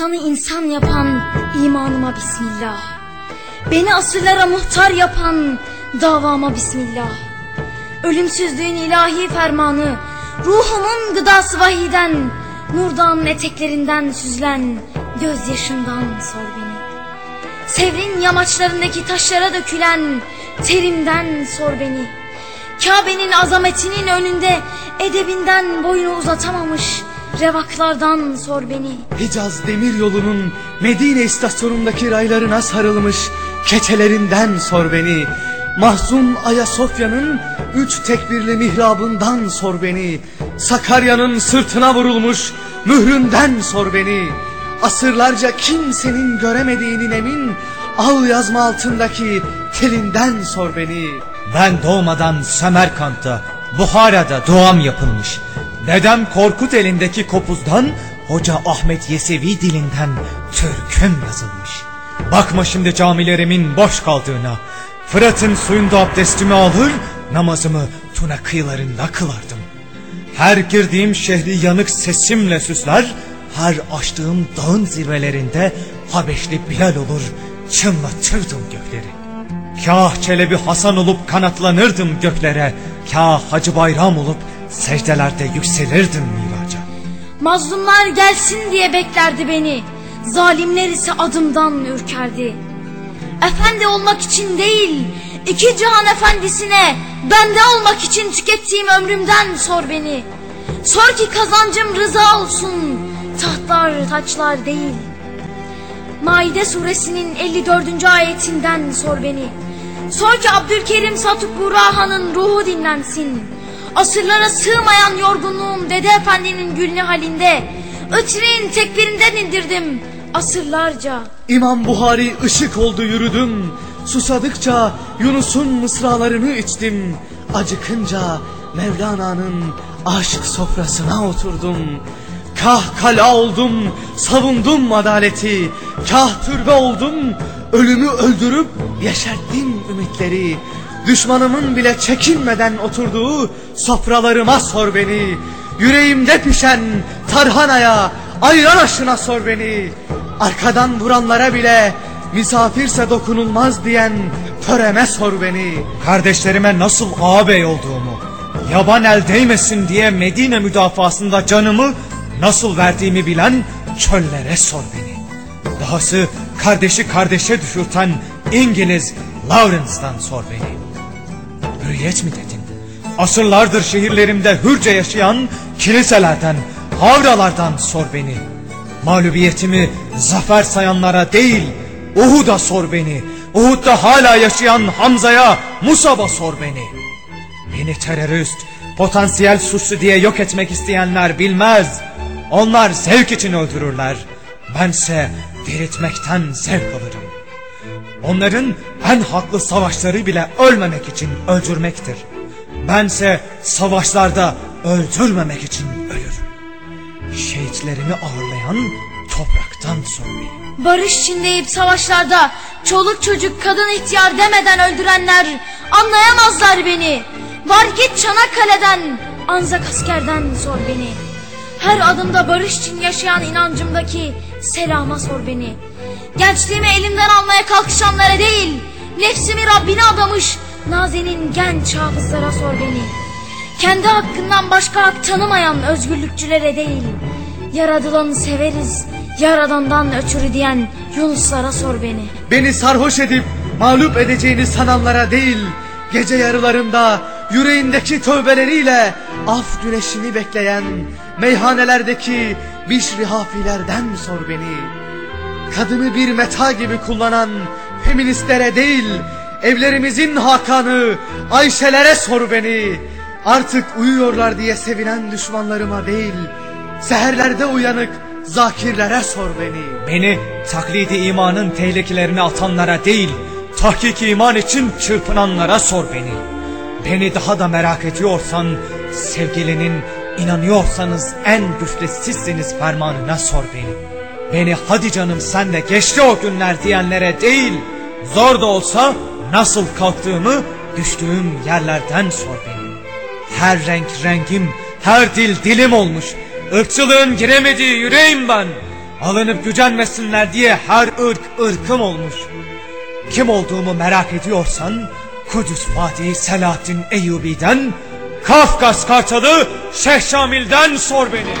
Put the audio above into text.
İnsanı insan yapan imanıma bismillah. Beni asırlara muhtar yapan davama bismillah. Ölümsüzlüğün ilahi fermanı, ruhumun gıdası vahiden, nurdan eteklerinden süzülen gözyaşından sor beni. Sevrin yamaçlarındaki taşlara dökülen terimden sor beni. Kabe'nin azametinin önünde edebinden boyunu uzatamamış revaklardan sor beni. Hicaz demir yolunun Medine istasyonundaki raylarına sarılmış keçelerinden sor beni. Mahzun Ayasofya'nın üç tekbirli mihrabından sor beni. Sakarya'nın sırtına vurulmuş mühründen sor beni. Asırlarca kimsenin göremediğinin emin al yazma altındaki telinden sor beni. Ben doğmadan Semerkant'ta, Buhara'da doğam yapılmış. Dedem Korkut elindeki kopuzdan, Hoca Ahmet Yesevi dilinden türküm yazılmış. Bakma şimdi camilerimin boş kaldığına. Fırat'ın suyunda abdestimi alır, namazımı Tuna kıyılarında kılardım. Her girdiğim şehri yanık sesimle süsler, her açtığım dağın zirvelerinde Habeşli Bilal olur, çınlatırdım gökleri. Kah Çelebi Hasan olup kanatlanırdım göklere, kah Hacı Bayram olup secdelerde yükselirdim miraca. Mazlumlar gelsin diye beklerdi beni. Zalimler ise adımdan ürkerdi. Efendi olmak için değil, iki cihan efendisine bende olmak için tükettiğim ömrümden sor beni. Sor ki kazancım rıza olsun, tahtlar taçlar değil. Maide suresinin 54. ayetinden sor beni. Sor ki Abdülkerim Satuk Buraha'nın ruhu dinlensin. Asırlara sığmayan yorgunluğum Dede Efendi'nin gülne halinde. Ötreğin tekbirinden indirdim asırlarca. İmam Buhari ışık oldu yürüdüm. Susadıkça Yunus'un mısralarını içtim. Acıkınca Mevlana'nın aşk sofrasına oturdum. Kah kala oldum, savundum adaleti. Kah türbe oldum, ölümü öldürüp yeşerttim ümitleri. Düşmanımın bile çekinmeden oturduğu sofralarıma sor beni. Yüreğimde pişen tarhanaya, ayran aşına sor beni. Arkadan vuranlara bile misafirse dokunulmaz diyen töreme sor beni. Kardeşlerime nasıl ağabey olduğumu, yaban el değmesin diye Medine müdafasında canımı nasıl verdiğimi bilen çöllere sor beni. Dahası kardeşi kardeşe düşürten İngiliz Lawrence'dan sor beni. Hürriyet mi dedin? Asırlardır şehirlerimde hürce yaşayan kiliselerden, havralardan sor beni. Mağlubiyetimi zafer sayanlara değil, Uhud'a sor beni. Uhud'da hala yaşayan Hamza'ya, Musab'a sor beni. Beni terörist, potansiyel suçlu diye yok etmek isteyenler bilmez. Onlar zevk için öldürürler. Bense diriltmekten zevk alırım. Onların en haklı savaşları bile ölmemek için öldürmektir. Bense savaşlarda öldürmemek için ölürüm. Şehitlerimi ağırlayan topraktan sor beni. Barış çinleyip savaşlarda çoluk çocuk kadın ihtiyar demeden öldürenler anlayamazlar beni. Var git Çanakkale'den Anzak askerden sor beni. Her adımda barış için yaşayan inancımdaki selama sor beni. Gençliğimi elimden almaya kalkışanlara değil, nefsimi Rabbine adamış nazenin genç hafızlara sor beni. Kendi hakkından başka hak tanımayan özgürlükçülere değil, yaradılanı severiz, yaradandan ötürü diyen Yunuslara sor beni. Beni sarhoş edip mağlup edeceğini sananlara değil, gece yarılarında yüreğindeki tövbeleriyle af güneşini bekleyen meyhanelerdeki bişri hafilerden sor beni. Kadını bir meta gibi kullanan feministlere değil, evlerimizin hakanı Ayşelere sor beni. Artık uyuyorlar diye sevinen düşmanlarıma değil, seherlerde uyanık zakirlere sor beni. Beni taklidi imanın tehlikelerine atanlara değil, tahkik iman için çırpınanlara sor beni. Beni daha da merak ediyorsan, sevgilinin inanıyorsanız en güçlü sizsiniz fermanına sor beni. Beni hadi canım sen de geçti o günler diyenlere değil, zor da olsa nasıl kalktığımı düştüğüm yerlerden sor beni. Her renk rengim, her dil dilim olmuş. Irkçılığın giremediği yüreğim ben. Alınıp gücenmesinler diye her ırk ırkım olmuş. Kim olduğumu merak ediyorsan Kudüs Fatih Selahattin Eyyubi'den Kafkas Kartalı Şeyh Şamil'den sor beni.